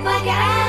pakai